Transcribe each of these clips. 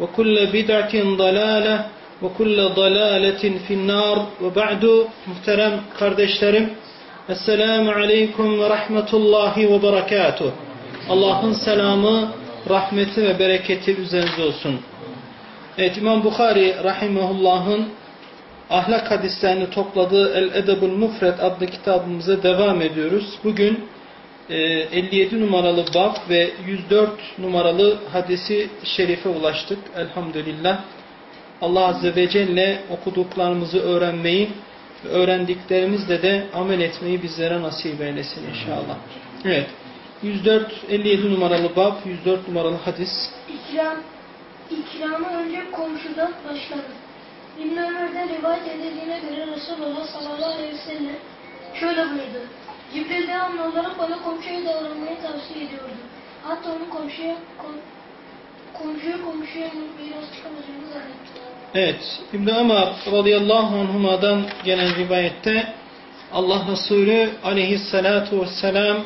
وكل بدعة ضلالة وكل ضلالة في النار وبعد muhterem kardeşlerim Esselamu Aleyküm ve Rahmetullahi ve Berekatuh Allah'ın selamı, rahmeti ve bereketi üzerinize olsun. Evet İmam Bukhari Rahimahullah'ın ahlak hadislerini topladığı El-Edebul Mufred adlı kitabımıza devam ediyoruz. Bugün 57 numaralı bab ve 104 numaralı hadisi şerife ulaştık. Elhamdülillah. Allah Azze ve Celle okuduklarımızı öğrenmeyi ve öğrendiklerimizle de amel etmeyi bizlere nasip eylesin inşallah. Evet. 104, 57 numaralı bab, 104 numaralı hadis. İkram, ikramı önce komşudan başladı. İbn Ömer'den rivayet edildiğine göre Resulullah sallallahu aleyhi ve sellem şöyle buyurdu. Cibril devamlı olarak bana komşuya davranmayı tavsiye ediyordu. Hatta onu komşuya, kom, komşuya komşuya miras çıkamayacağını zannetti. Evet, İbn Ömer radıyallahu anhuma'dan gelen rivayette Allah Resulü aleyhissalatu vesselam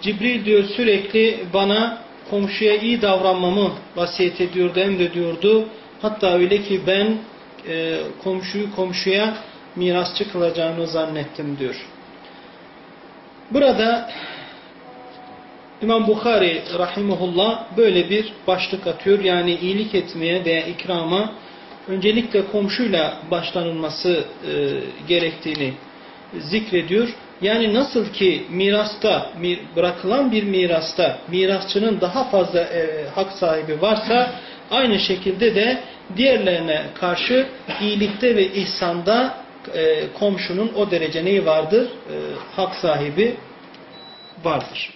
Cibril diyor sürekli bana komşuya iyi davranmamı vasiyet ediyordu, emrediyordu. Hatta öyle ki ben e, komşuyu komşuya mirasçı kılacağını zannettim diyor. Burada İmam Bukhari rahimullah böyle bir başlık atıyor. Yani iyilik etmeye veya ikrama öncelikle komşuyla başlanılması e, gerektiğini zikrediyor. Yani nasıl ki mirasta, mir, bırakılan bir mirasta mirasçının daha fazla e, hak sahibi varsa aynı şekilde de diğerlerine karşı iyilikte ve ihsanda e, komşunun o derece neyi vardır? E, hak sahibi vardır.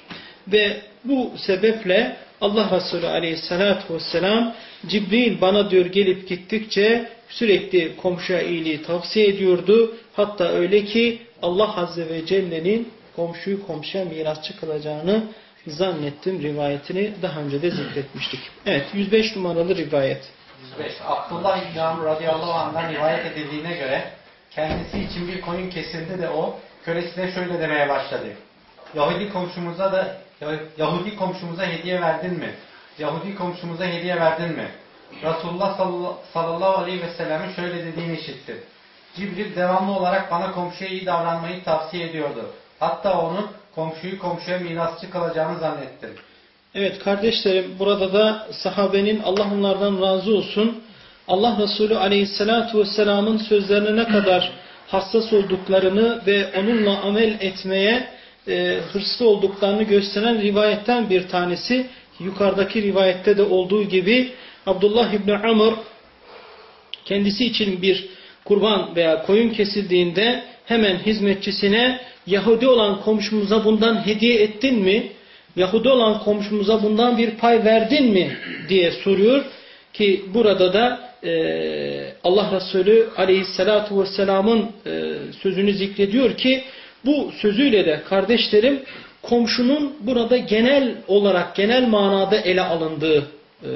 Ve bu sebeple Allah Resulü aleyhissalatu vesselam Cibril bana diyor gelip gittikçe sürekli komşuya iyiliği tavsiye ediyordu. Hatta öyle ki Allah Azze ve Celle'nin komşuyu komşuya mirasçı kılacağını zannettim rivayetini daha önce de zikretmiştik. Evet 105 numaralı rivayet. 105. Abdullah İbn Amr radıyallahu anh'dan rivayet edildiğine göre kendisi için bir koyun kesildi de o kölesine şöyle demeye başladı. Yahudi komşumuza da Yahudi komşumuza hediye verdin mi? Yahudi komşumuza hediye verdin mi? Resulullah sallallahu aleyhi ve sellem'in şöyle dediğini işitti. Cibril devamlı olarak bana komşuya iyi davranmayı tavsiye ediyordu. Hatta onu komşuyu komşuya mirasçı kalacağını zannettim. Evet kardeşlerim burada da sahabenin Allah onlardan razı olsun Allah Resulü aleyhissalatu vesselamın sözlerine ne kadar hassas olduklarını ve onunla amel etmeye e, hırslı olduklarını gösteren rivayetten bir tanesi. Yukarıdaki rivayette de olduğu gibi Abdullah İbni Amr kendisi için bir kurban veya koyun kesildiğinde hemen hizmetçisine Yahudi olan komşumuza bundan hediye ettin mi? Yahudi olan komşumuza bundan bir pay verdin mi? diye soruyor ki burada da e, Allah Resulü aleyhissalatu vesselamın e, sözünü zikrediyor ki bu sözüyle de kardeşlerim komşunun burada genel olarak genel manada ele alındığı e,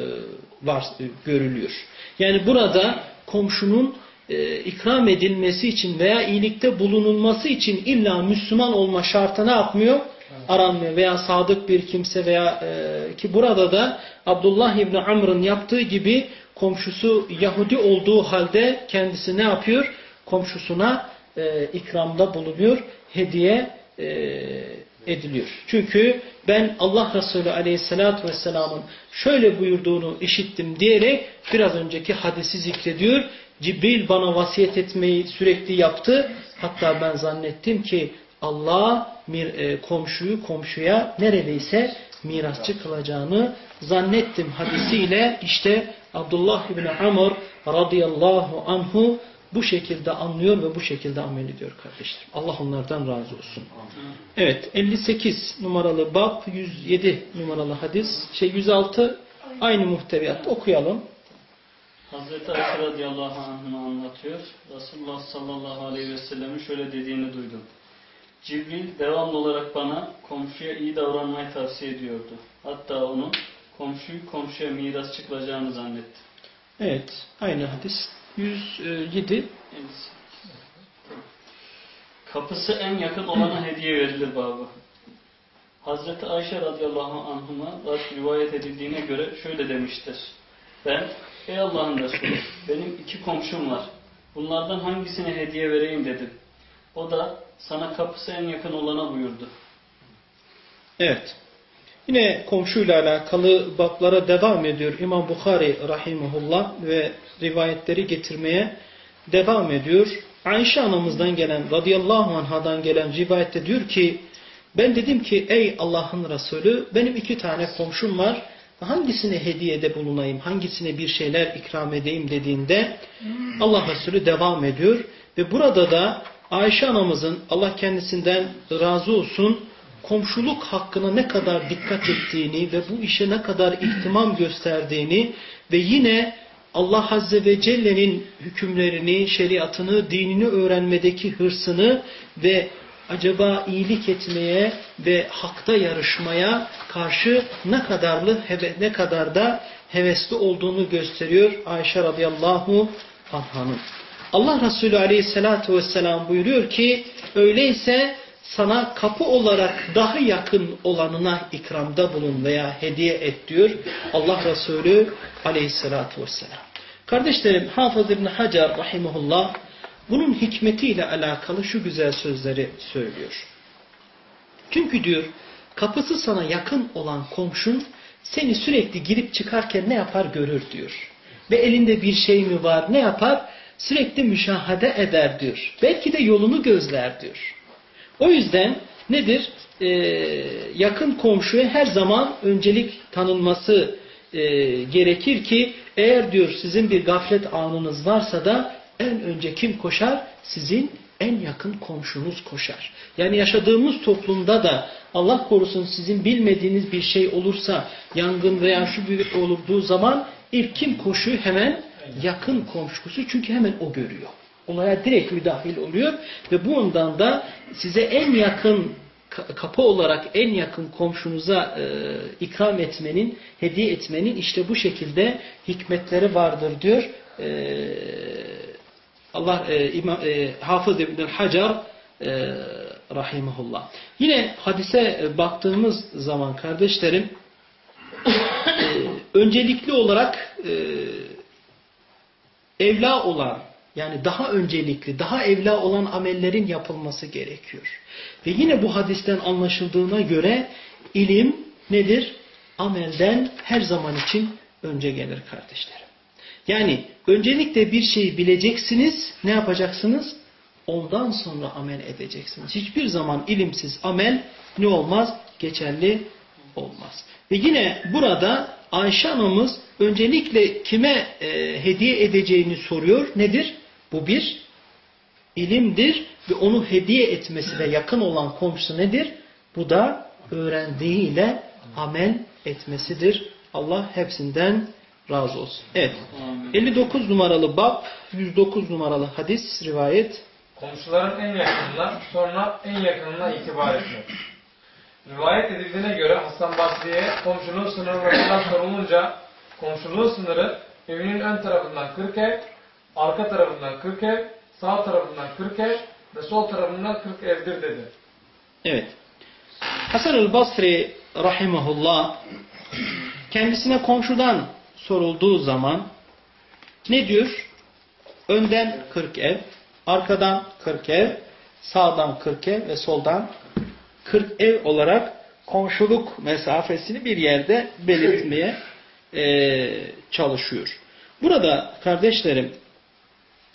var, görülüyor. Yani burada komşunun e, ikram edilmesi için veya iyilikte bulunulması için illa Müslüman olma şartı ne yapmıyor? aranmıyor veya sadık bir kimse veya e, ki burada da Abdullah İbni Amr'ın yaptığı gibi komşusu Yahudi olduğu halde kendisi ne yapıyor? Komşusuna e, ikramda bulunuyor, hediye e, ediliyor. Çünkü ben Allah Resulü Aleyhisselatü Vesselam'ın şöyle buyurduğunu işittim diyerek biraz önceki hadisi zikrediyor. Cibril bana vasiyet etmeyi sürekli yaptı. Hatta ben zannettim ki Allah e, komşuyu komşuya neredeyse mirasçı kılacağını zannettim hadisiyle işte Abdullah İbni Amr radıyallahu anhu bu şekilde anlıyor ve bu şekilde amel ediyor kardeşlerim. Allah onlardan razı olsun. Evet 58 numaralı bab 107 numaralı hadis şey 106 aynı muhteviyatta okuyalım. Hazreti Ayşe radıyallahu anh'ını anlatıyor. Resulullah sallallahu aleyhi ve sellemin şöyle dediğini duydum. Cibril devamlı olarak bana komşuya iyi davranmayı tavsiye ediyordu. Hatta onu komşuyu komşuya miras çıkılacağını zannetti. Evet aynı hadis 107 Kapısı en yakın olana hediye verilir babı. Hazreti Ayşe radıyallahu anhuma rivayet edildiğine göre şöyle demiştir. Ben, ey Allah'ın Resulü, benim iki komşum var. Bunlardan hangisine hediye vereyim dedim. O da sana kapısı en yakın olana buyurdu. Evet. Yine komşuyla alakalı bablara devam ediyor İmam Bukhari rahimahullah ve rivayetleri getirmeye devam ediyor. Ayşe anamızdan gelen radıyallahu anhadan gelen rivayette diyor ki ben dedim ki ey Allah'ın Resulü benim iki tane komşum var. Hangisine hediyede bulunayım, hangisine bir şeyler ikram edeyim dediğinde Allah Resulü devam ediyor. Ve burada da Ayşe anamızın Allah kendisinden razı olsun komşuluk hakkına ne kadar dikkat ettiğini ve bu işe ne kadar ihtimam gösterdiğini ve yine Allah Azze ve Celle'nin hükümlerini, şeriatını, dinini öğrenmedeki hırsını ve acaba iyilik etmeye ve hakta yarışmaya karşı ne kadarlı ne kadar da hevesli olduğunu gösteriyor Ayşe radıyallahu anh'ın. Allah Resulü aleyhissalatu vesselam buyuruyor ki öyleyse sana kapı olarak daha yakın olanına ikramda bulun veya hediye et diyor Allah Resulü aleyhissalatu vesselam. Kardeşlerim Hafız İbni Hacer rahimahullah bunun hikmetiyle alakalı şu güzel sözleri söylüyor. Çünkü diyor kapısı sana yakın olan komşun seni sürekli girip çıkarken ne yapar görür diyor. Ve elinde bir şey mi var ne yapar? Sürekli müşahede eder diyor. Belki de yolunu gözler diyor. O yüzden nedir? Ee, yakın komşuya her zaman öncelik tanınması e, gerekir ki eğer diyor sizin bir gaflet anınız varsa da en önce kim koşar? Sizin en yakın komşunuz koşar. Yani yaşadığımız toplumda da Allah korusun sizin bilmediğiniz bir şey olursa yangın veya şu bir olduğu zaman ilk kim koşuyor? Hemen yakın komşusu çünkü hemen o görüyor. Olaya direkt müdahil oluyor ve bu ondan da size en yakın kapı olarak en yakın komşunuza e, ikram etmenin, hediye etmenin işte bu şekilde hikmetleri vardır diyor. E, Allah e, İmam, e, Hafız İbn Hacer e, rahimahullah. Yine hadise baktığımız zaman kardeşlerim e, öncelikli olarak e, evla olan yani daha öncelikli, daha evla olan amellerin yapılması gerekiyor. Ve yine bu hadisten anlaşıldığına göre ilim nedir? Amelden her zaman için önce gelir kardeşlerim. Yani öncelikle bir şeyi bileceksiniz, ne yapacaksınız? Ondan sonra amel edeceksiniz. Hiçbir zaman ilimsiz amel ne olmaz? Geçerli olmaz. Ve yine burada Ayşe anamız öncelikle kime e, hediye edeceğini soruyor. Nedir? Bu bir ilimdir ve onu hediye etmesi de yakın olan komşusu nedir? Bu da öğrendiğiyle amel etmesidir. Allah hepsinden razı olsun. Evet. 59 numaralı bab, 109 numaralı hadis, rivayet. Komşuların en yakınına, sonra en yakınına itibar etmek. Rivayet edildiğine göre Hasan Basri'ye komşuluğun sınırlarından sorulunca komşuluğun sınırı evinin ön tarafından 40 ev, arka tarafından 40 ev, sağ tarafından 40 ev ve sol tarafından 40 evdir dedi. Evet. Hasan el Basri rahimahullah kendisine komşudan sorulduğu zaman ne diyor? Önden 40 ev, arkadan 40 ev, sağdan 40 ev ve soldan 40 ev olarak komşuluk mesafesini bir yerde belirtmeye e, çalışıyor. Burada kardeşlerim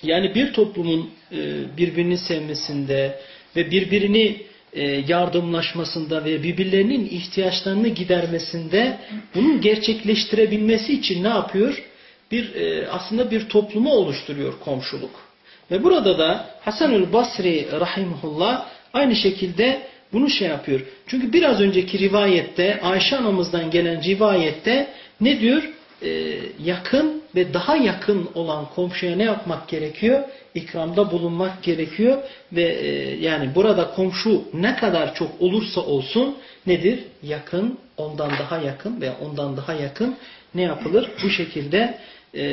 yani bir toplumun e, birbirini sevmesinde ve birbirini e, yardımlaşmasında ve birbirlerinin ihtiyaçlarını gidermesinde bunun gerçekleştirebilmesi için ne yapıyor? Bir e, aslında bir toplumu oluşturuyor komşuluk. Ve burada da Hasanül Basri rahimullah aynı şekilde bunu şey yapıyor. Çünkü biraz önceki rivayette Ayşe anamızdan gelen rivayette ne diyor? Ee, yakın ve daha yakın olan komşuya ne yapmak gerekiyor? İkramda bulunmak gerekiyor ve e, yani burada komşu ne kadar çok olursa olsun nedir? Yakın, ondan daha yakın veya ondan daha yakın ne yapılır? Bu şekilde e,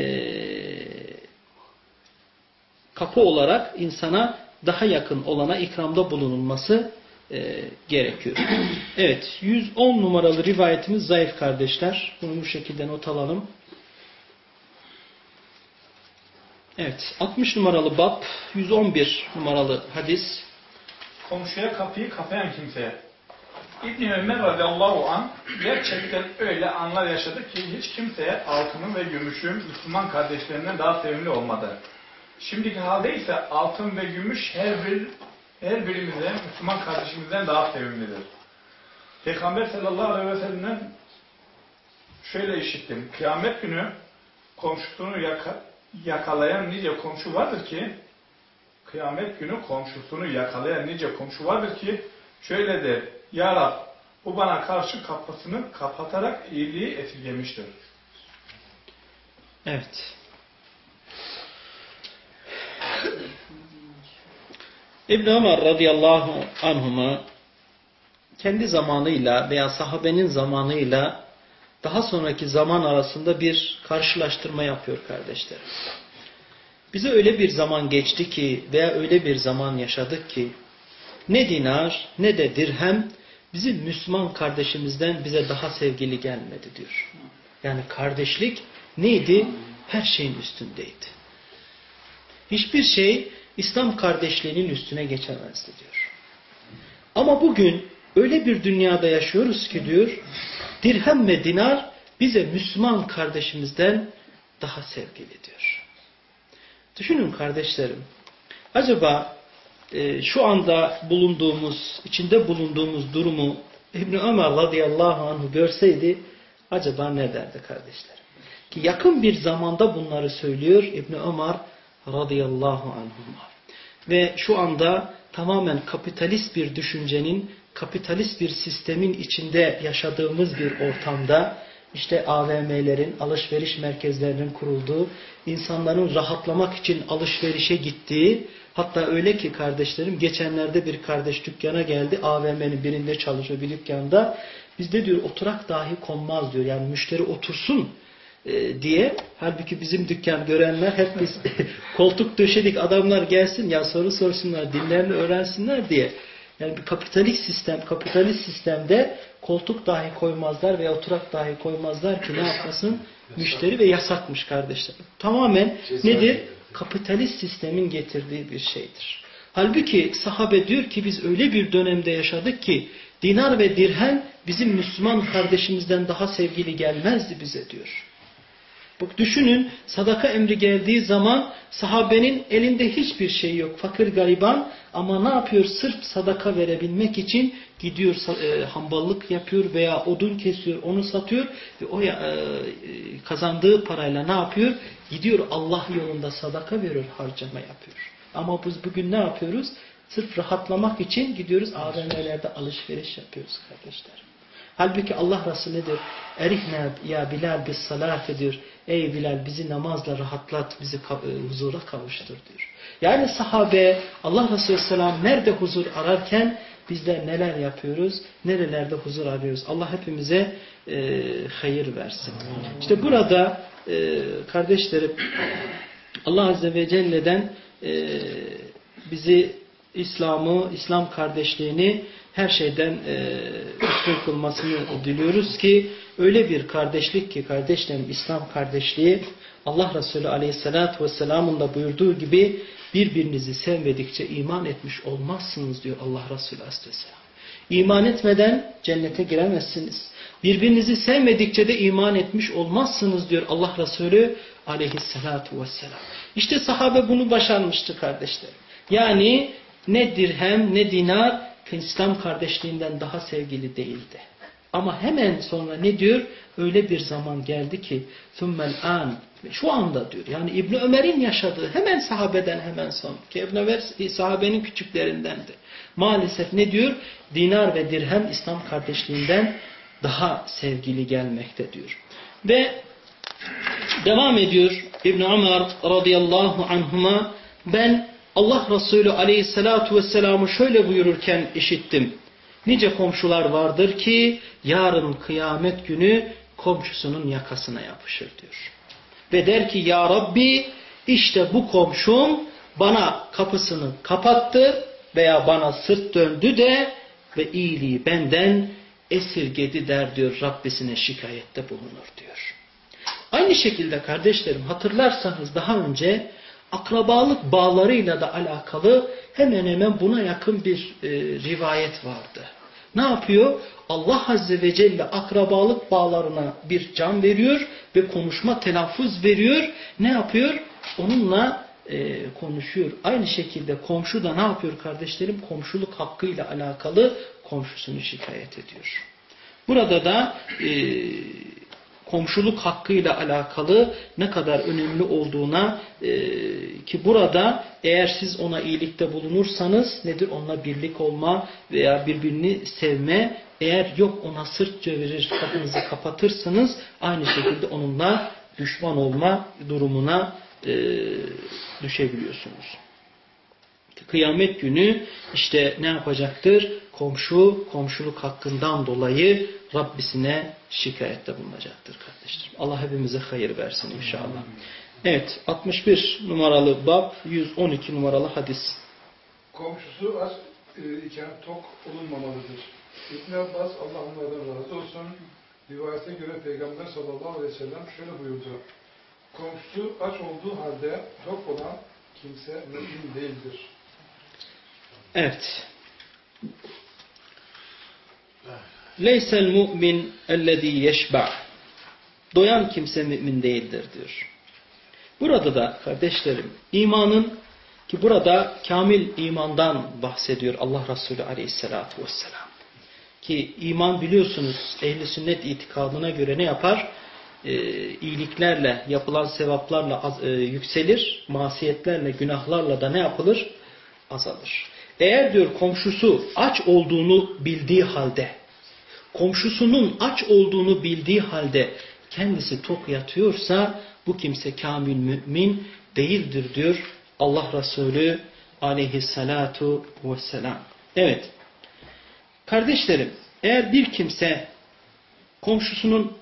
kapı olarak insana daha yakın olana ikramda bulunulması e, gerekiyor. Evet 110 numaralı rivayetimiz zayıf kardeşler. Bunu bu şekilde not alalım. Evet 60 numaralı bab 111 numaralı hadis. Komşuya kapıyı kapayan kimseye. İbn-i Ömer radıyallahu an gerçekten öyle anlar yaşadı ki hiç kimseye altının ve gümüşün Müslüman kardeşlerinden daha sevimli olmadı. Şimdiki halde ise altın ve gümüş her bir her birimize Müslüman kardeşimizden daha sevimlidir. Peygamber sallallahu aleyhi ve sellem'den şöyle işittim. Kıyamet günü komşusunu yaka, yakalayan nice komşu vardır ki kıyamet günü komşusunu yakalayan nice komşu vardır ki şöyle der. Ya Rab bu bana karşı kapısını kapatarak iyiliği esirgemiştir. Evet. İbn Ömer radıyallahu anhuma kendi zamanıyla veya sahabenin zamanıyla daha sonraki zaman arasında bir karşılaştırma yapıyor kardeşler. Bize öyle bir zaman geçti ki veya öyle bir zaman yaşadık ki ne dinar ne de dirhem bizim Müslüman kardeşimizden bize daha sevgili gelmedi diyor. Yani kardeşlik neydi? Her şeyin üstündeydi. Hiçbir şey İslam kardeşliğinin üstüne geçemezdi diyor. Ama bugün öyle bir dünyada yaşıyoruz ki diyor, dirhem ve dinar bize Müslüman kardeşimizden daha sevgili diyor. Düşünün kardeşlerim, acaba e, şu anda bulunduğumuz, içinde bulunduğumuz durumu İbn-i Ömer radıyallahu anh'ı görseydi, acaba ne derdi kardeşlerim? Ki yakın bir zamanda bunları söylüyor İbn-i Ömer radıyallahu anhuma. Ve şu anda tamamen kapitalist bir düşüncenin, kapitalist bir sistemin içinde yaşadığımız bir ortamda işte AVM'lerin, alışveriş merkezlerinin kurulduğu, insanların rahatlamak için alışverişe gittiği, hatta öyle ki kardeşlerim geçenlerde bir kardeş dükkana geldi, AVM'nin birinde çalışıyor bir dükkanda. Bizde diyor oturak dahi konmaz diyor. Yani müşteri otursun e, diye. Halbuki bizim dükkan görenler hep biz koltuk döşedik adamlar gelsin ya soru sorsunlar, dillerini öğrensinler diye. Yani bir kapitalist sistem, kapitalist sistemde koltuk dahi koymazlar veya oturak dahi koymazlar ki ne yapmasın? Müşteri ve yasakmış kardeşler. Tamamen nedir? Kapitalist sistemin getirdiği bir şeydir. Halbuki sahabe diyor ki biz öyle bir dönemde yaşadık ki dinar ve dirhem bizim Müslüman kardeşimizden daha sevgili gelmezdi bize diyor. Bak düşünün sadaka emri geldiği zaman sahabenin elinde hiçbir şey yok. Fakir gariban ama ne yapıyor? Sırf sadaka verebilmek için gidiyor e, hamballık yapıyor veya odun kesiyor onu satıyor ve o e, kazandığı parayla ne yapıyor? Gidiyor Allah yolunda sadaka veriyor harcama yapıyor. Ama biz bugün ne yapıyoruz? Sırf rahatlamak için gidiyoruz AVM'lerde alışveriş yapıyoruz kardeşler. Halbuki Allah Resulü nedir? Erihne ya Bilal bis salat diyor. Ey Bilal bizi namazla rahatlat, bizi e, huzura kavuştur diyor. Yani sahabe Allah Resulü Selam nerede huzur ararken bizler neler yapıyoruz, nerelerde huzur arıyoruz. Allah hepimize e, hayır versin. İşte burada e, kardeşlerim Allah Azze ve Celle'den e, bizi İslam'ı, İslam kardeşliğini her şeyden e, üstün kılmasını diliyoruz ki öyle bir kardeşlik ki kardeşlerim İslam kardeşliği Allah Resulü Aleyhisselatü Vesselam'ın da buyurduğu gibi birbirinizi sevmedikçe iman etmiş olmazsınız diyor Allah Resulü Aleyhisselam. İman etmeden cennete giremezsiniz. Birbirinizi sevmedikçe de iman etmiş olmazsınız diyor Allah Resulü aleyhissalatu vesselam. İşte sahabe bunu başarmıştı kardeşler. Yani ne dirhem ne dinar İslam kardeşliğinden daha sevgili değildi. Ama hemen sonra ne diyor? Öyle bir zaman geldi ki ثُمَّ an Şu anda diyor. Yani İbn Ömer'in yaşadığı hemen sahabeden hemen sonra. Ki İbn Ömer sahabenin küçüklerindendi. Maalesef ne diyor? Dinar ve dirhem İslam kardeşliğinden daha sevgili gelmekte diyor. Ve devam ediyor İbn Ömer radıyallahu anhuma ben Allah Resulü aleyhissalatu vesselam'ı şöyle buyururken işittim. Nice komşular vardır ki yarın kıyamet günü komşusunun yakasına yapışır diyor. Ve der ki ya Rabbi işte bu komşum bana kapısını kapattı veya bana sırt döndü de ve iyiliği benden esirgedi der diyor Rabbisine şikayette bulunur diyor. Aynı şekilde kardeşlerim hatırlarsanız daha önce akrabalık bağlarıyla da alakalı hemen hemen buna yakın bir e, rivayet vardı. Ne yapıyor? Allah Azze ve Celle akrabalık bağlarına bir can veriyor ve konuşma telaffuz veriyor. Ne yapıyor? Onunla e, konuşuyor. Aynı şekilde komşu da ne yapıyor kardeşlerim? Komşuluk hakkıyla alakalı komşusunu şikayet ediyor. Burada da e, komşuluk hakkıyla alakalı ne kadar önemli olduğuna e, ki burada eğer siz ona iyilikte bulunursanız nedir? Onunla birlik olma veya birbirini sevme eğer yok ona sırt çevirir kapınızı kapatırsanız aynı şekilde onunla düşman olma durumuna e, düşebiliyorsunuz. Kıyamet günü işte ne yapacaktır? Komşu komşuluk hakkından dolayı Rabbisine şikayette bulunacaktır kardeşlerim. Allah hepimize hayır versin inşallah. Evet 61 numaralı bab 112 numaralı hadis. Komşusu aç e, iken tok olunmamalıdır. İbn Abbas Allah onlardan razı olsun rivayete göre Peygamber sallallahu aleyhi ve sellem şöyle buyurdu. Komşusu aç olduğu halde tok olan kimse mümin değildir. Evet. Leysel mu'min ellezî yeşba' Doyan kimse mümin değildir diyor. Burada da kardeşlerim imanın ki burada kamil imandan bahsediyor Allah Resulü aleyhissalatu vesselam. Ki iman biliyorsunuz ehli sünnet itikadına göre ne yapar? Ee, iyiliklerle, yapılan sevaplarla az, e, yükselir, masiyetlerle, günahlarla da ne yapılır? Azalır. Eğer diyor komşusu aç olduğunu bildiği halde, komşusunun aç olduğunu bildiği halde kendisi tok yatıyorsa bu kimse kamil mümin değildir diyor Allah Resulü aleyhissalatu vesselam. Evet. Kardeşlerim eğer bir kimse komşusunun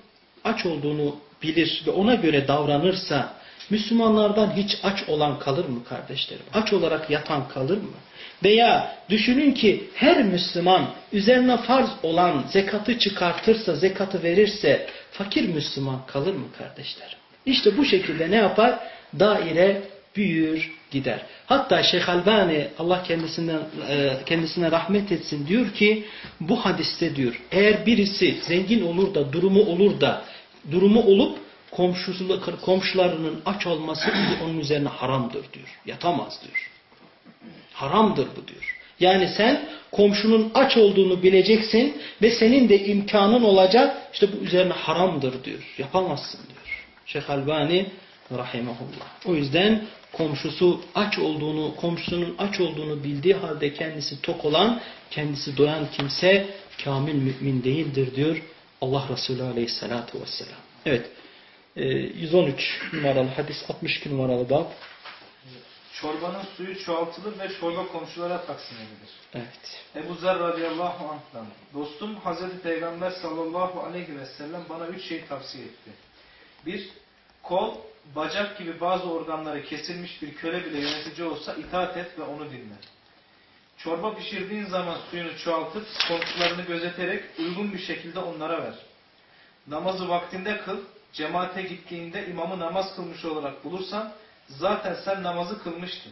aç olduğunu bilir ve ona göre davranırsa Müslümanlardan hiç aç olan kalır mı kardeşlerim? Aç olarak yatan kalır mı? Veya düşünün ki her Müslüman üzerine farz olan zekatı çıkartırsa, zekatı verirse fakir Müslüman kalır mı kardeşlerim? İşte bu şekilde ne yapar? Daire büyür gider. Hatta Şeyh Albani Allah kendisinden e, kendisine rahmet etsin diyor ki bu hadiste diyor eğer birisi zengin olur da durumu olur da durumu olup komşularının aç olması onun üzerine haramdır diyor. Yatamaz diyor. Haramdır bu diyor. Yani sen komşunun aç olduğunu bileceksin ve senin de imkanın olacak. İşte bu üzerine haramdır diyor. Yapamazsın diyor. Şeyh Albani rahimahullah. O yüzden komşusu aç olduğunu, komşusunun aç olduğunu bildiği halde kendisi tok olan, kendisi doyan kimse kamil mümin değildir diyor Allah Resulü aleyhissalatu vesselam. Evet. 113 numaralı hadis 62 numaralı bab. Çorbanın suyu çoğaltılır ve çorba komşulara taksim edilir. Evet. Ebu Zer radıyallahu anh'tan. Dostum Hazreti Peygamber sallallahu aleyhi ve sellem bana üç şey tavsiye etti. Bir, kol, bacak gibi bazı organları kesilmiş bir köle bile yönetici olsa itaat et ve onu dinle. Çorba pişirdiğin zaman suyunu çoğaltıp komşularını gözeterek uygun bir şekilde onlara ver. Namazı vaktinde kıl. Cemaate gittiğinde imamı namaz kılmış olarak bulursan zaten sen namazı kılmıştın.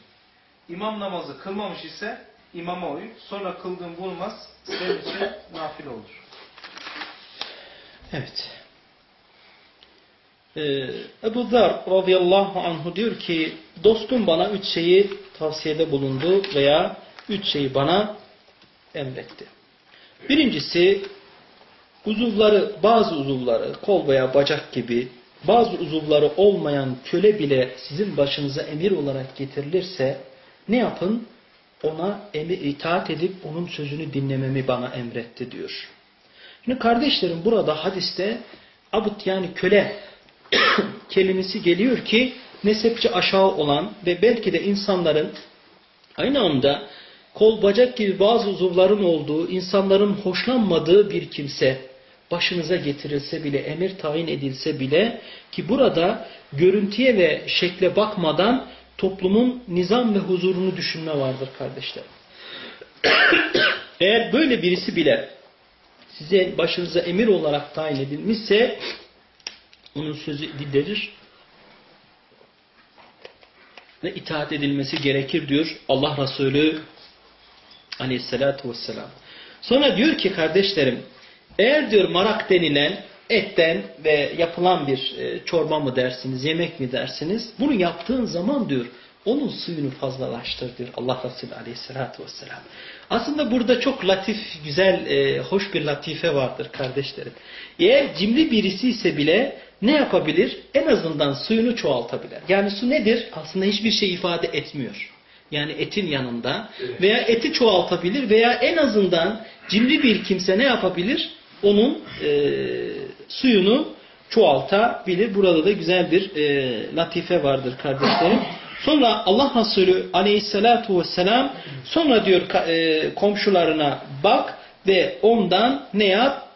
İmam namazı kılmamış ise imama uy. Sonra kıldığın bulmaz. Senin için nafile olur. Evet. Ee, Ebu Zar radıyallahu anhu diyor ki dostum bana üç şeyi tavsiyede bulundu veya üç şeyi bana emretti. Birincisi uzuvları, bazı uzuvları kol veya bacak gibi bazı uzuvları olmayan köle bile sizin başınıza emir olarak getirilirse ne yapın? Ona emir itaat edip onun sözünü dinlememi bana emretti diyor. Şimdi kardeşlerim burada hadiste abut yani köle kelimesi geliyor ki nesepçi aşağı olan ve belki de insanların aynı anda kol bacak gibi bazı uzuvların olduğu, insanların hoşlanmadığı bir kimse başınıza getirilse bile, emir tayin edilse bile ki burada görüntüye ve şekle bakmadan toplumun nizam ve huzurunu düşünme vardır kardeşler. Eğer böyle birisi bile size başınıza emir olarak tayin edilmişse onun sözü dinlenir ve itaat edilmesi gerekir diyor Allah Resulü aleyhissalatu vesselam. Sonra diyor ki kardeşlerim eğer diyor marak denilen etten ve yapılan bir e, çorba mı dersiniz, yemek mi dersiniz? Bunu yaptığın zaman diyor onun suyunu fazlalaştır diyor Allah Resulü aleyhissalatu vesselam. Aslında burada çok latif, güzel, e, hoş bir latife vardır kardeşlerim. Eğer cimri birisi ise bile ne yapabilir? En azından suyunu çoğaltabilir. Yani su nedir? Aslında hiçbir şey ifade etmiyor. Yani etin yanında veya eti çoğaltabilir veya en azından cimri bir kimse ne yapabilir? Onun e, suyunu çoğaltabilir. Burada da güzel bir e, latife vardır kardeşlerim. Sonra Allah Resulü aleyhissalatu vesselam sonra diyor e, komşularına bak ve ondan ne yap?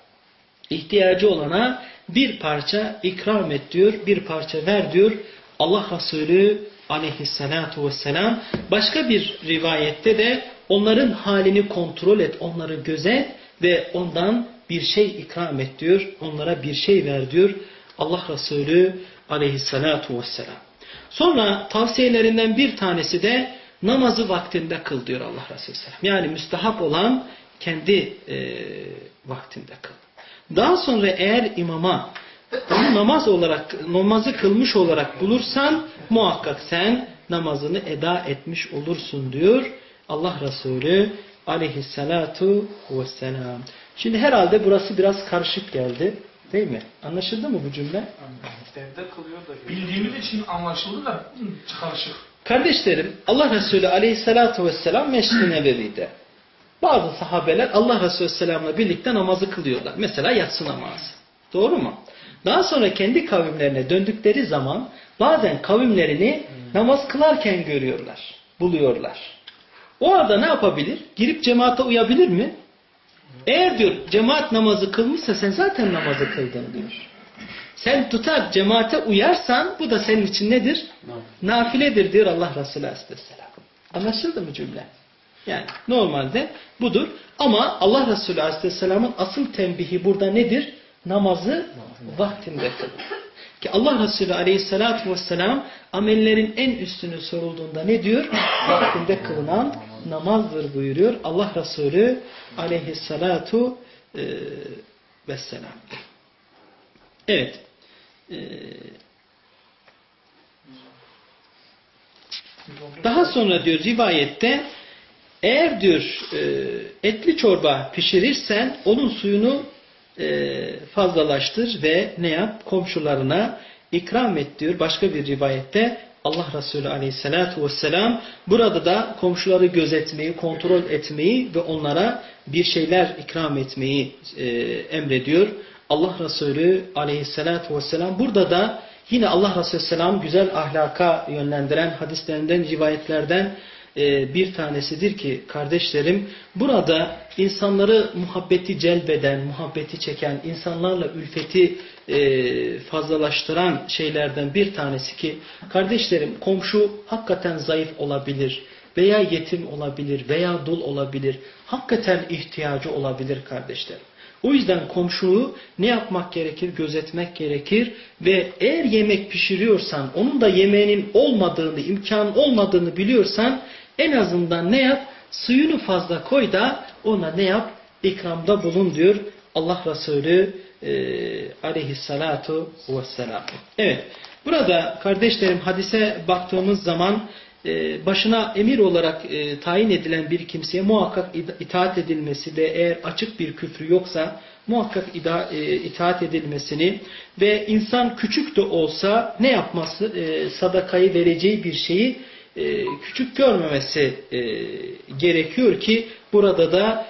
İhtiyacı olana bir parça ikram et diyor, bir parça ver diyor. Allah Resulü aleyhissalatu vesselam başka bir rivayette de onların halini kontrol et, onları gözet ve ondan bir şey ikram et diyor. Onlara bir şey ver diyor. Allah Resulü aleyhissalatu vesselam. Sonra tavsiyelerinden bir tanesi de namazı vaktinde kıl diyor Allah Resulü Selam. Yani müstahap olan kendi e, vaktinde kıl. Daha sonra eğer imama onu namaz olarak namazı kılmış olarak bulursan muhakkak sen namazını eda etmiş olursun diyor Allah Resulü aleyhissalatu vesselam. Şimdi herhalde burası biraz karışık geldi. Değil mi? Anlaşıldı mı bu cümle? Evde kılıyor da. Bildiğimiz için anlaşıldı da karışık. Kardeşlerim Allah Resulü aleyhissalatu vesselam Mescid-i Nebevi'de. Bazı sahabeler Allah Resulü Selam'la birlikte namazı kılıyorlar. Mesela yatsı namazı. Doğru mu? Daha sonra kendi kavimlerine döndükleri zaman bazen kavimlerini namaz kılarken görüyorlar. Buluyorlar. O arada ne yapabilir? Girip cemaate uyabilir mi? Eğer diyor cemaat namazı kılmışsa sen zaten namazı kıldın diyor. Sen tutar cemaate uyarsan bu da senin için nedir? Nafiledir diyor Allah Resulü Aleyhisselam. Anlaşıldı mı cümle? Yani normalde budur. Ama Allah Resulü Aleyhisselam'ın asıl tembihi burada nedir? Namazı vaktinde kıl. Ki Allah Resulü Aleyhisselatü Vesselam amellerin en üstünü sorulduğunda ne diyor? Vaktinde kılınan namazdır buyuruyor. Allah Resulü Aleyhisselatu e, Vesselam. Evet. E, daha sonra diyor rivayette eğer diyor e, etli çorba pişirirsen onun suyunu e, fazlalaştır ve ne yap? Komşularına ikram et diyor. Başka bir rivayette Allah Resulü aleyhissalatu vesselam burada da komşuları gözetmeyi, kontrol etmeyi ve onlara bir şeyler ikram etmeyi e, emrediyor. Allah Resulü aleyhissalatu vesselam burada da yine Allah Resulü selam güzel ahlaka yönlendiren hadislerinden, rivayetlerden bir tanesidir ki kardeşlerim burada insanları muhabbeti celbeden, muhabbeti çeken, insanlarla ülfeti e, fazlalaştıran şeylerden bir tanesi ki kardeşlerim komşu hakikaten zayıf olabilir veya yetim olabilir veya dul olabilir. Hakikaten ihtiyacı olabilir kardeşler. O yüzden komşuyu ne yapmak gerekir? Gözetmek gerekir ve eğer yemek pişiriyorsan onun da yemeğinin olmadığını, imkan olmadığını biliyorsan en azından ne yap? Suyunu fazla koy da ona ne yap? İkramda bulun diyor Allah Resulü e, aleyhissalatu vesselam. Evet. Burada kardeşlerim hadise baktığımız zaman e, başına emir olarak e, tayin edilen bir kimseye muhakkak itaat edilmesi ve eğer açık bir küfrü yoksa muhakkak e, itaat edilmesini ve insan küçük de olsa ne yapması sadakayı vereceği bir şeyi küçük görmemesi gerekiyor ki burada da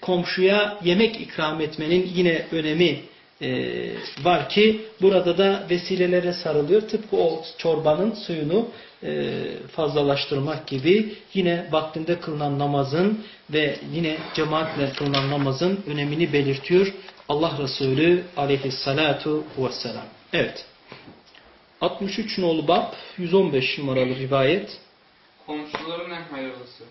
komşuya yemek ikram etmenin yine önemi e, var ki burada da vesilelere sarılıyor. Tıpkı o çorbanın suyunu e, fazlalaştırmak gibi yine vaktinde kılınan namazın ve yine cemaatle kılınan namazın önemini belirtiyor. Allah Resulü aleyhissalatu vesselam. Evet. 63 nolu bab 115 numaralı rivayet. Komşuların en hayırlısı.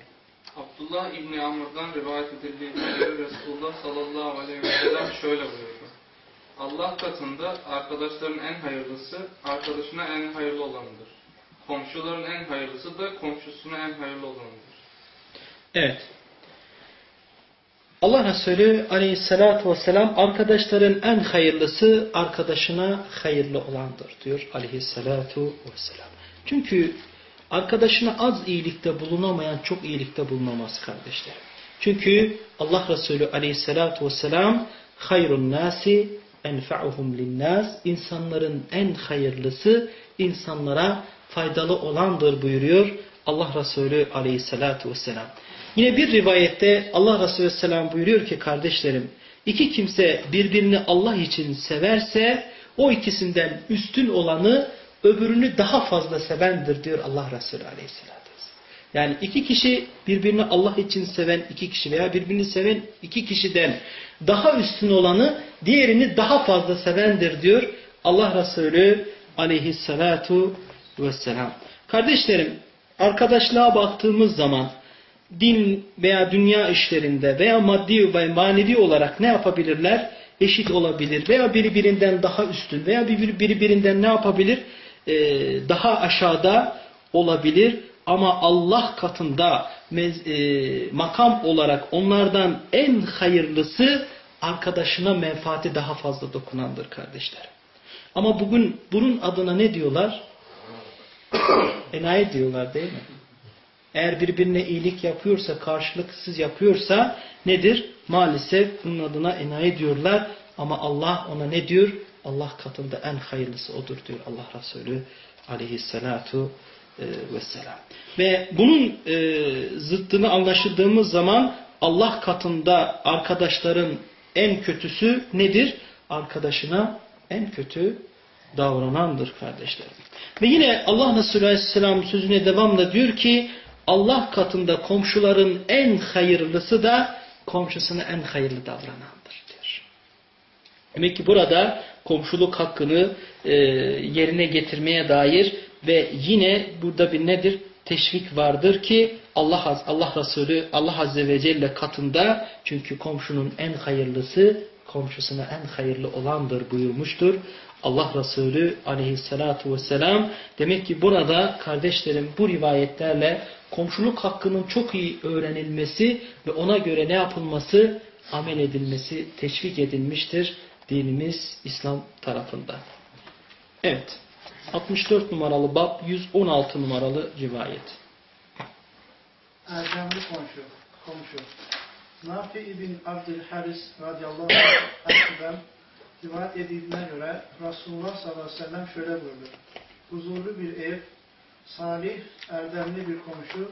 Abdullah İbni Amr'dan rivayet edildiğine göre Resulullah sallallahu aleyhi ve sellem şöyle buyurdu. Allah katında arkadaşların en hayırlısı arkadaşına en hayırlı olanıdır. Komşuların en hayırlısı da komşusuna en hayırlı olanıdır. Evet. Allah Resulü aleyhissalatü vesselam arkadaşların en hayırlısı arkadaşına hayırlı olandır diyor aleyhissalatu vesselam. Çünkü arkadaşına az iyilikte bulunamayan çok iyilikte bulunamaz kardeşler. Çünkü Allah Resulü aleyhissalatu vesselam hayrun nasi enfa'uhum linnas insanların en hayırlısı insanlara faydalı olandır buyuruyor Allah Resulü aleyhissalatu vesselam. Yine bir rivayette Allah Resulü aleyhisselam buyuruyor ki kardeşlerim iki kimse birbirini Allah için severse o ikisinden üstün olanı öbürünü daha fazla sevendir diyor Allah Resulü aleyhisselatü yani iki kişi birbirini Allah için seven iki kişi veya birbirini seven iki kişiden daha üstün olanı diğerini daha fazla sevendir diyor Allah Resulü aleyhissalatu vesselam. Kardeşlerim arkadaşlığa baktığımız zaman din veya dünya işlerinde veya maddi ve manevi olarak ne yapabilirler? Eşit olabilir veya biri birinden daha üstün veya biri birinden ne yapabilir? Ee, daha aşağıda olabilir. Ama Allah katında e, makam olarak onlardan en hayırlısı arkadaşına menfaati daha fazla dokunandır kardeşler. Ama bugün bunun adına ne diyorlar? Enayi diyorlar değil mi? Eğer birbirine iyilik yapıyorsa, karşılıksız yapıyorsa nedir? Maalesef bunun adına enayi diyorlar. Ama Allah ona ne diyor? Allah katında en hayırlısı odur diyor Allah Resulü aleyhissalatu e, vesselam. Ve bunun e, zıttını anlaşıldığımız zaman Allah katında arkadaşların en kötüsü nedir? Arkadaşına en kötü davranandır kardeşlerim. Ve yine Allah Resulü Aleyhisselam sözüne devamla diyor ki Allah katında komşuların en hayırlısı da komşusuna en hayırlı davranandır diyor. Demek ki burada komşuluk hakkını e, yerine getirmeye dair ve yine burada bir nedir? Teşvik vardır ki Allah Allah Resulü Allah Azze ve Celle katında çünkü komşunun en hayırlısı komşusuna en hayırlı olandır buyurmuştur. Allah Resulü aleyhissalatu vesselam demek ki burada kardeşlerim bu rivayetlerle komşuluk hakkının çok iyi öğrenilmesi ve ona göre ne yapılması amel edilmesi teşvik edilmiştir dinimiz İslam tarafından. Evet. 64 numaralı bab 116 numaralı rivayet. Erdemli komşu. komşu. Nafi ibn Abdülharis radıyallahu anh'den rivayet edildiğine göre Resulullah sallallahu aleyhi ve sellem şöyle buyurdu. Huzurlu bir ev, salih, erdemli bir komşu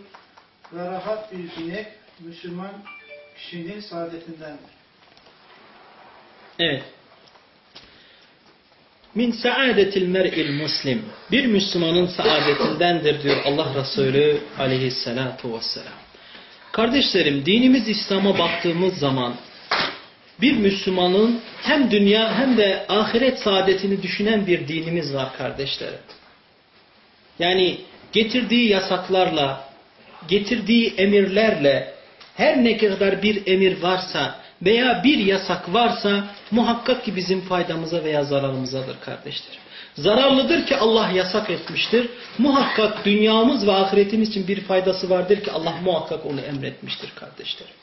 ve rahat bir binek Müslüman kişinin saadetindendir. Evet. Min saadetil mer'il muslim. Bir Müslümanın saadetindendir diyor Allah Resulü aleyhissalatu vesselam. Kardeşlerim dinimiz İslam'a baktığımız zaman bir Müslümanın hem dünya hem de ahiret saadetini düşünen bir dinimiz var kardeşlerim. Yani getirdiği yasaklarla, getirdiği emirlerle her ne kadar bir emir varsa veya bir yasak varsa muhakkak ki bizim faydamıza veya zararımızadır kardeşlerim. Zararlıdır ki Allah yasak etmiştir. Muhakkak dünyamız ve ahiretimiz için bir faydası vardır ki Allah muhakkak onu emretmiştir kardeşlerim.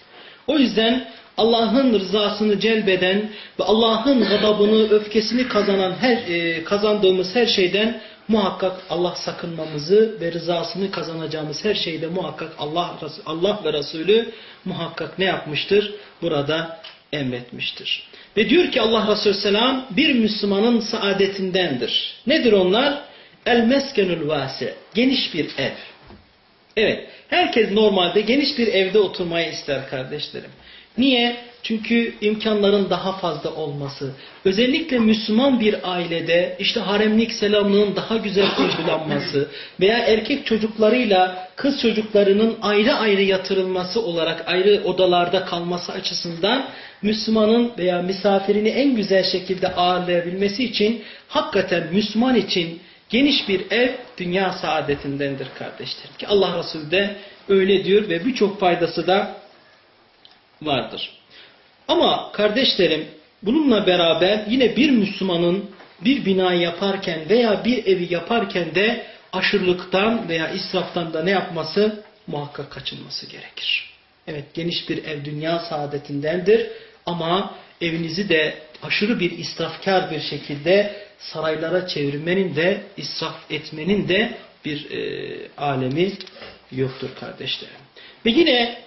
O yüzden Allah'ın rızasını celbeden ve Allah'ın gadabını, öfkesini kazanan her e, kazandığımız her şeyden muhakkak Allah sakınmamızı ve rızasını kazanacağımız her şeyde muhakkak Allah Allah ve Resulü muhakkak ne yapmıştır? Burada emretmiştir. Ve diyor ki Allah Resulü Selam bir Müslümanın saadetindendir. Nedir onlar? El meskenül vasi. Geniş bir ev. Evet. Herkes normalde geniş bir evde oturmayı ister kardeşlerim. Niye? Çünkü imkanların daha fazla olması. Özellikle Müslüman bir ailede işte haremlik selamlığın daha güzel uygulanması veya erkek çocuklarıyla kız çocuklarının ayrı ayrı yatırılması olarak ayrı odalarda kalması açısından Müslümanın veya misafirini en güzel şekilde ağırlayabilmesi için hakikaten Müslüman için geniş bir ev dünya saadetindendir kardeşlerim. Ki Allah Resulü de öyle diyor ve birçok faydası da vardır. Ama kardeşlerim bununla beraber yine bir Müslümanın bir bina yaparken veya bir evi yaparken de aşırılıktan veya israftan da ne yapması? Muhakkak kaçınması gerekir. Evet geniş bir ev dünya saadetindendir ama evinizi de aşırı bir israfkar bir şekilde saraylara çevirmenin de israf etmenin de bir e, alemi yoktur kardeşlerim. Ve yine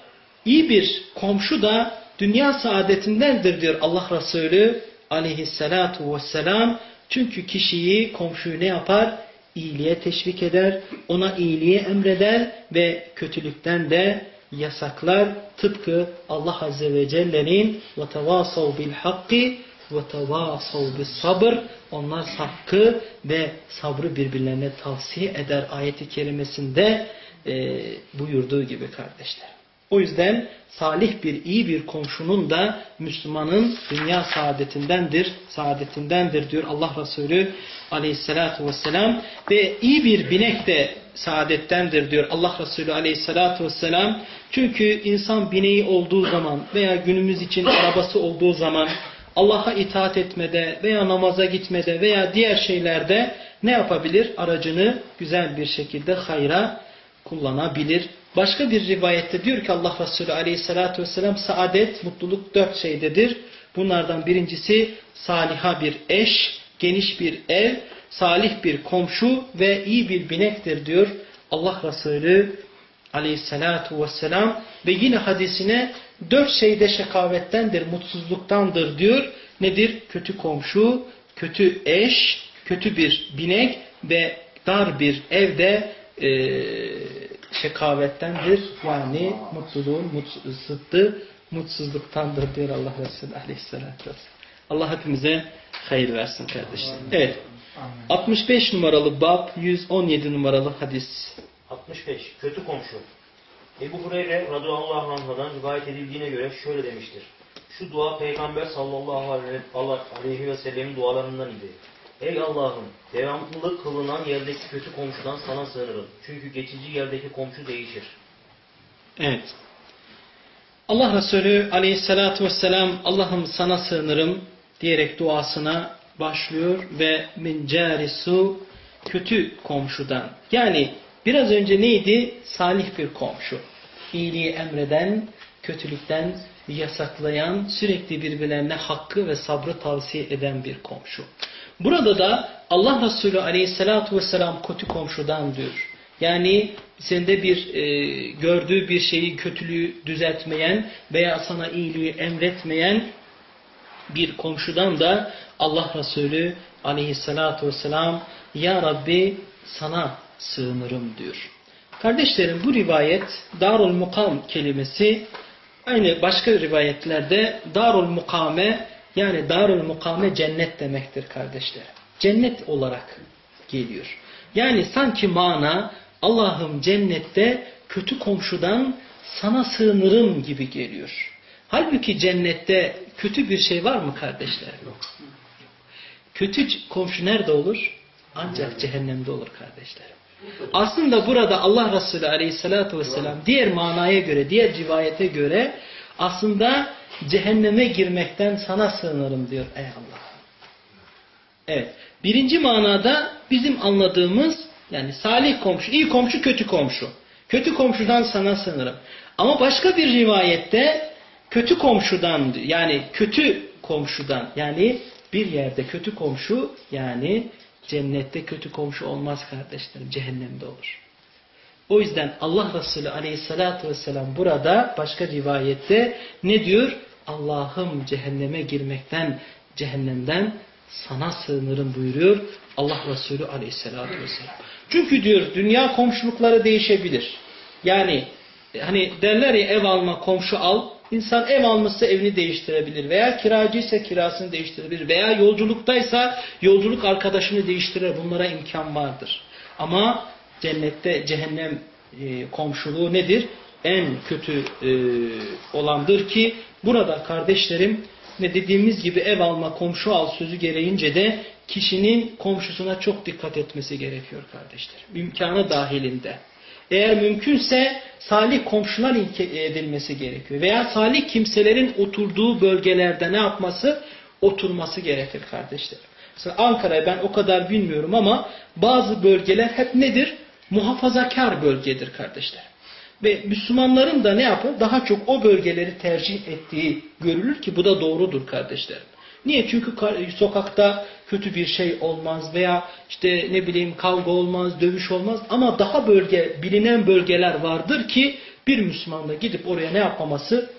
iyi bir komşu da dünya saadetindendir diyor Allah Resulü aleyhissalatu vesselam. Çünkü kişiyi, komşuyu ne yapar? İyiliğe teşvik eder, ona iyiliği emreder ve kötülükten de yasaklar. Tıpkı Allah Azze ve Celle'nin وَتَوَاسَوْ بِالْحَقِّ وَتَوَاسَوْ بِالصَّبْرِ Onlar hakkı ve sabrı birbirlerine tavsiye eder ayeti kerimesinde e, buyurduğu gibi kardeşler. O yüzden salih bir, iyi bir komşunun da Müslümanın dünya saadetindendir, saadetindendir diyor Allah Resulü aleyhissalatu vesselam. Ve iyi bir binek de saadettendir diyor Allah Resulü aleyhissalatu vesselam. Çünkü insan bineği olduğu zaman veya günümüz için arabası olduğu zaman Allah'a itaat etmede veya namaza gitmede veya diğer şeylerde ne yapabilir? Aracını güzel bir şekilde hayra kullanabilir. Başka bir rivayette diyor ki Allah Resulü aleyhissalatü vesselam saadet, mutluluk dört şeydedir. Bunlardan birincisi saliha bir eş, geniş bir ev, salih bir komşu ve iyi bir binektir diyor Allah Resulü aleyhissalatu vesselam. Ve yine hadisine dört şeyde şekavettendir, mutsuzluktandır diyor. Nedir? Kötü komşu, kötü eş, kötü bir binek ve dar bir evde e, şekavettendir. Yani mutluluğun mutsuz, mutsuzluktandır diyor Allah Resulü aleyhissalatü vesselam. Allah hepimize hayır versin kardeşler. Evet. 65 numaralı bab 117 numaralı hadis. 65. Kötü komşu. Ebu Hureyre radıyallahu anh'dan rivayet edildiğine göre şöyle demiştir. Şu dua Peygamber sallallahu aleyhi ve sellemin dualarından idi. Ey Allah'ım devamlı kılınan yerdeki kötü komşudan sana sığınırım. Çünkü geçici yerdeki komşu değişir. Evet. Allah Resulü aleyhissalatu vesselam Allah'ım sana sığınırım diyerek duasına başlıyor ve min carisu kötü komşudan. Yani biraz önce neydi? Salih bir komşu. İyiliği emreden, kötülükten yasaklayan, sürekli birbirlerine hakkı ve sabrı tavsiye eden bir komşu. Burada da Allah Resulü aleyhissalatu vesselam kötü komşudan diyor. Yani sende bir e, gördüğü bir şeyi kötülüğü düzeltmeyen veya sana iyiliği emretmeyen bir komşudan da Allah Resulü aleyhissalatu vesselam Ya Rabbi sana sığınırım diyor. Kardeşlerim bu rivayet darul mukam kelimesi aynı başka rivayetlerde darul mukame yani darul mukame cennet demektir kardeşlerim. Cennet olarak geliyor. Yani sanki mana Allah'ım cennette kötü komşudan sana sığınırım gibi geliyor. Halbuki cennette kötü bir şey var mı kardeşlerim? Yok. Kötü komşu nerede olur? Ancak cehennemde olur kardeşlerim. Aslında burada Allah Resulü aleyhissalatu vesselam diğer manaya göre, diğer rivayete göre aslında cehenneme girmekten sana sığınırım diyor ey Allah. Evet. Birinci manada bizim anladığımız yani salih komşu, iyi komşu, kötü komşu. Kötü komşudan sana sığınırım. Ama başka bir rivayette kötü komşudan yani kötü komşudan yani bir yerde kötü komşu yani cennette kötü komşu olmaz kardeşlerim cehennemde olur. O yüzden Allah Resulü aleyhissalatü vesselam burada başka rivayette ne diyor? Allah'ım cehenneme girmekten, cehennemden sana sığınırım buyuruyor Allah Resulü aleyhissalatü vesselam. Çünkü diyor dünya komşulukları değişebilir. Yani hani derler ya ev alma komşu al. İnsan ev almışsa evini değiştirebilir veya kiracıysa kirasını değiştirebilir veya yolculuktaysa yolculuk arkadaşını değiştirir. Bunlara imkan vardır. Ama cennette cehennem e, komşuluğu nedir? En kötü e, olandır ki burada kardeşlerim ne dediğimiz gibi ev alma komşu al sözü gereğince de kişinin komşusuna çok dikkat etmesi gerekiyor kardeşlerim. İmkanı dahilinde. Eğer mümkünse salih komşular edilmesi gerekiyor. Veya salih kimselerin oturduğu bölgelerde ne yapması? Oturması gerekir kardeşlerim. Mesela Ankara'yı ben o kadar bilmiyorum ama bazı bölgeler hep nedir? Muhafazakar bölgedir kardeşlerim. Ve Müslümanların da ne yapar? Daha çok o bölgeleri tercih ettiği görülür ki bu da doğrudur kardeşlerim. Niye? Çünkü sokakta kötü bir şey olmaz veya işte ne bileyim kavga olmaz, dövüş olmaz ama daha bölge, bilinen bölgeler vardır ki bir Müslüman da gidip oraya ne yapmaması?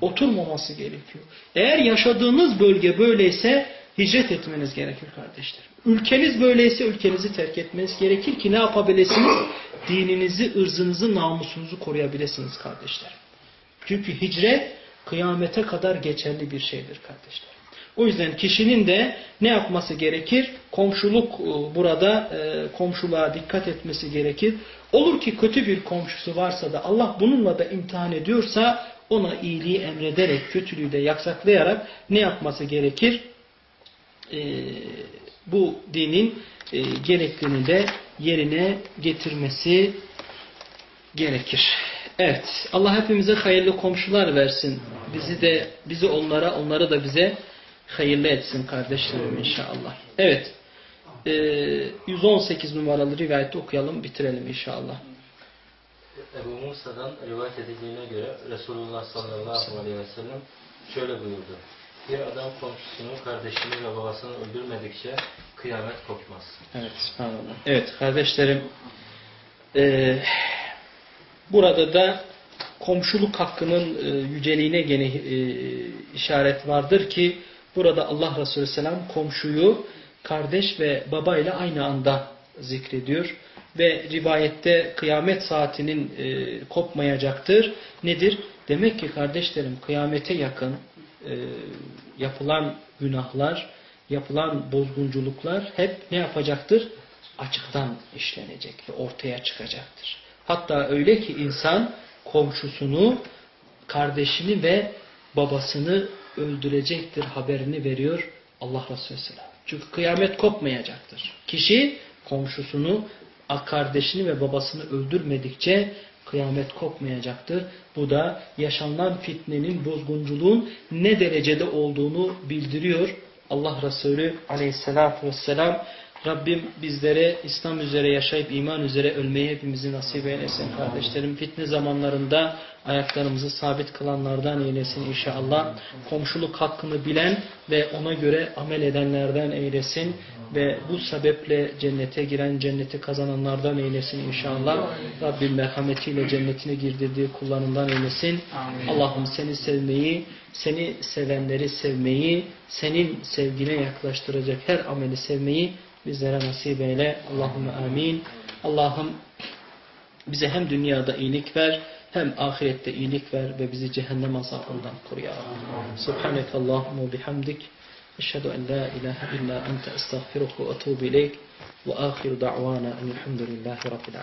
Oturmaması gerekiyor. Eğer yaşadığınız bölge böyleyse hicret etmeniz gerekir kardeşler. Ülkeniz böyleyse ülkenizi terk etmeniz gerekir ki ne yapabilirsiniz? Dininizi, ırzınızı, namusunuzu koruyabilirsiniz kardeşler. Çünkü hicret kıyamete kadar geçerli bir şeydir kardeşler. O yüzden kişinin de ne yapması gerekir? Komşuluk e, burada e, komşuluğa dikkat etmesi gerekir. Olur ki kötü bir komşusu varsa da Allah bununla da imtihan ediyorsa ona iyiliği emrederek, kötülüğü de yaksaklayarak ne yapması gerekir? E, bu dinin e, gerektiğini de yerine getirmesi gerekir. Evet. Allah hepimize hayırlı komşular versin. Bizi de bizi onlara, onları da bize hayırlı etsin kardeşlerim inşallah. Evet. Ee, 118 numaralı rivayeti okuyalım, bitirelim inşallah. Ebu Musa'dan rivayet edildiğine göre Resulullah sallallahu aleyhi ve sellem şöyle buyurdu. Bir adam komşusunu, kardeşini ve babasını öldürmedikçe kıyamet kopmaz. Evet, subhanallah. Evet kardeşlerim, e, burada da komşuluk hakkının e, yüceliğine gene e, işaret vardır ki burada Allah Resulü Selam komşuyu kardeş ve babayla aynı anda zikrediyor. Ve rivayette kıyamet saatinin e, kopmayacaktır. Nedir? Demek ki kardeşlerim kıyamete yakın e, yapılan günahlar, yapılan bozgunculuklar hep ne yapacaktır? Açıktan işlenecek ve ortaya çıkacaktır. Hatta öyle ki insan komşusunu, kardeşini ve babasını öldürecektir haberini veriyor Allah Resulü Selam. Çünkü kıyamet kopmayacaktır. Kişi komşusunu, kardeşini ve babasını öldürmedikçe kıyamet kopmayacaktır. Bu da yaşanan fitnenin, bozgunculuğun ne derecede olduğunu bildiriyor. Allah Resulü aleyhissalatü vesselam Rabbim bizlere İslam üzere yaşayıp iman üzere ölmeyi hepimizi nasip eylesin kardeşlerim. Fitne zamanlarında ayaklarımızı sabit kılanlardan eylesin inşallah. Komşuluk hakkını bilen ve ona göre amel edenlerden eylesin. Ve bu sebeple cennete giren, cenneti kazananlardan eylesin inşallah. Rabbim merhametiyle cennetine girdirdiği kullarından eylesin. Allah'ım seni sevmeyi, seni sevenleri sevmeyi, senin sevgine yaklaştıracak her ameli sevmeyi bizlere nasip eyle. Allahümme amin. Allah'ım bize hem dünyada iyilik ver hem ahirette iyilik ver ve bizi cehennem azabından koru ya Rabbi. Subhaneke Allahümme bihamdik. Eşhedü en la ilahe illa ente estağfiruhu ve etubu ileyk. Ve ahiru da'vana enelhamdülillahi rabbil alemin.